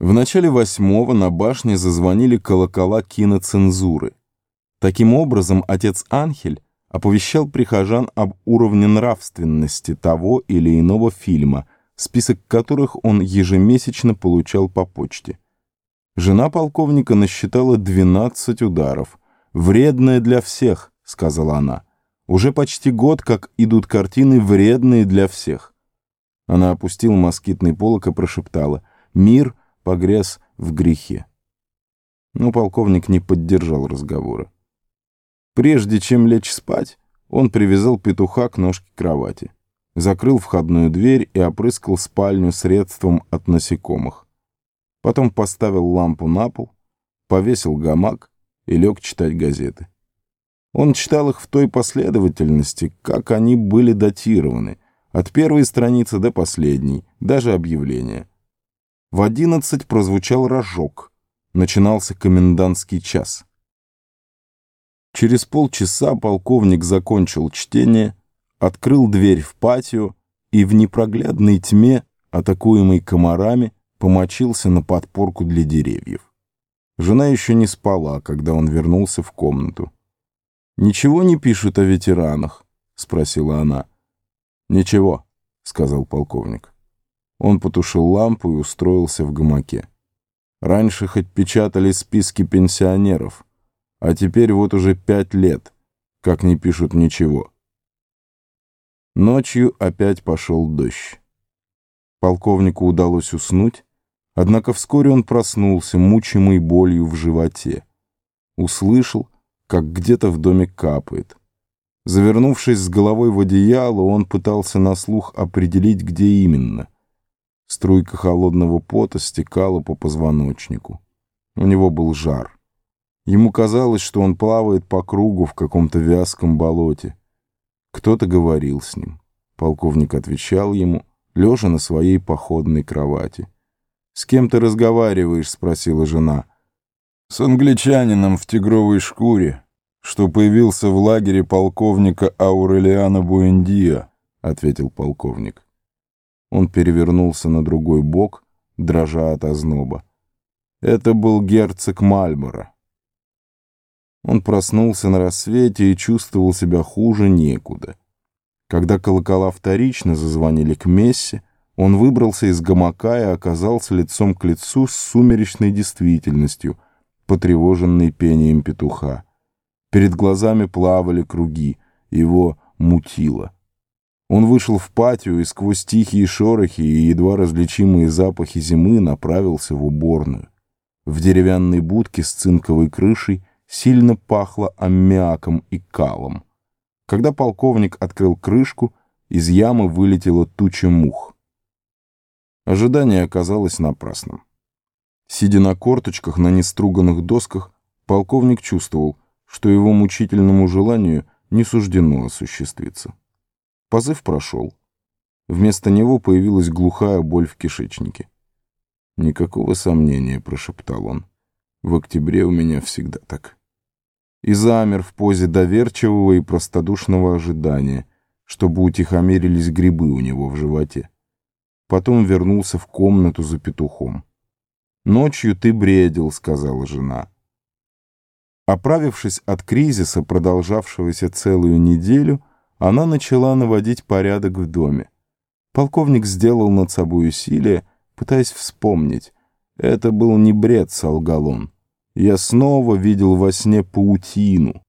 В начале восьмого на башне зазвонили колокола киноцензуры. Таким образом, отец Анхель оповещал прихожан об уровне нравственности того или иного фильма, список которых он ежемесячно получал по почте. Жена полковника насчитала 12 ударов. «Вредное для всех», — сказала она. «Уже почти год, как идут картины, вредные для всех». Она опустила москитный полок и прошептала «Мир — погряз в грехе. Но полковник не поддержал разговора. Прежде чем лечь спать, он привязал петуха к ножке кровати, закрыл входную дверь и опрыскал спальню средством от насекомых. Потом поставил лампу на пол, повесил гамак и лег читать газеты. Он читал их в той последовательности, как они были датированы, от первой страницы до последней, даже объявления. В одиннадцать прозвучал рожок. Начинался комендантский час. Через полчаса полковник закончил чтение, открыл дверь в патио и в непроглядной тьме, атакуемой комарами, помочился на подпорку для деревьев. Жена еще не спала, когда он вернулся в комнату. «Ничего не пишут о ветеранах?» — спросила она. «Ничего», — сказал полковник. Он потушил лампу и устроился в гамаке. Раньше хоть печатали списки пенсионеров, а теперь вот уже пять лет, как не пишут ничего. Ночью опять пошел дождь. Полковнику удалось уснуть, однако вскоре он проснулся, мучимый болью в животе. Услышал, как где-то в доме капает. Завернувшись с головой в одеяло, он пытался на слух определить, где именно — Струйка холодного пота стекала по позвоночнику. У него был жар. Ему казалось, что он плавает по кругу в каком-то вязком болоте. Кто-то говорил с ним. Полковник отвечал ему, лежа на своей походной кровати. «С кем ты разговариваешь?» — спросила жена. «С англичанином в тигровой шкуре, что появился в лагере полковника Аурелиана Буэндиа», — ответил полковник. Он перевернулся на другой бок, дрожа от озноба. Это был герцог Мальборо. Он проснулся на рассвете и чувствовал себя хуже некуда. Когда колокола вторично зазвонили к мессе, он выбрался из гамака и оказался лицом к лицу с сумеречной действительностью, потревоженной пением петуха. Перед глазами плавали круги, его мутило. Он вышел в патио и сквозь тихие шорохи и едва различимые запахи зимы направился в уборную. В деревянной будке с цинковой крышей сильно пахло аммиаком и калом. Когда полковник открыл крышку, из ямы вылетела туча мух. Ожидание оказалось напрасным. Сидя на корточках на неструганных досках, полковник чувствовал, что его мучительному желанию не суждено осуществиться. Позыв прошел. Вместо него появилась глухая боль в кишечнике. «Никакого сомнения», — прошептал он. «В октябре у меня всегда так». И замер в позе доверчивого и простодушного ожидания, чтобы утихомирились грибы у него в животе. Потом вернулся в комнату за петухом. «Ночью ты бредил», — сказала жена. Оправившись от кризиса, продолжавшегося целую неделю, она начала наводить порядок в доме. Полковник сделал над собой усилие, пытаясь вспомнить. Это был не бред, солгал он. Я снова видел во сне паутину.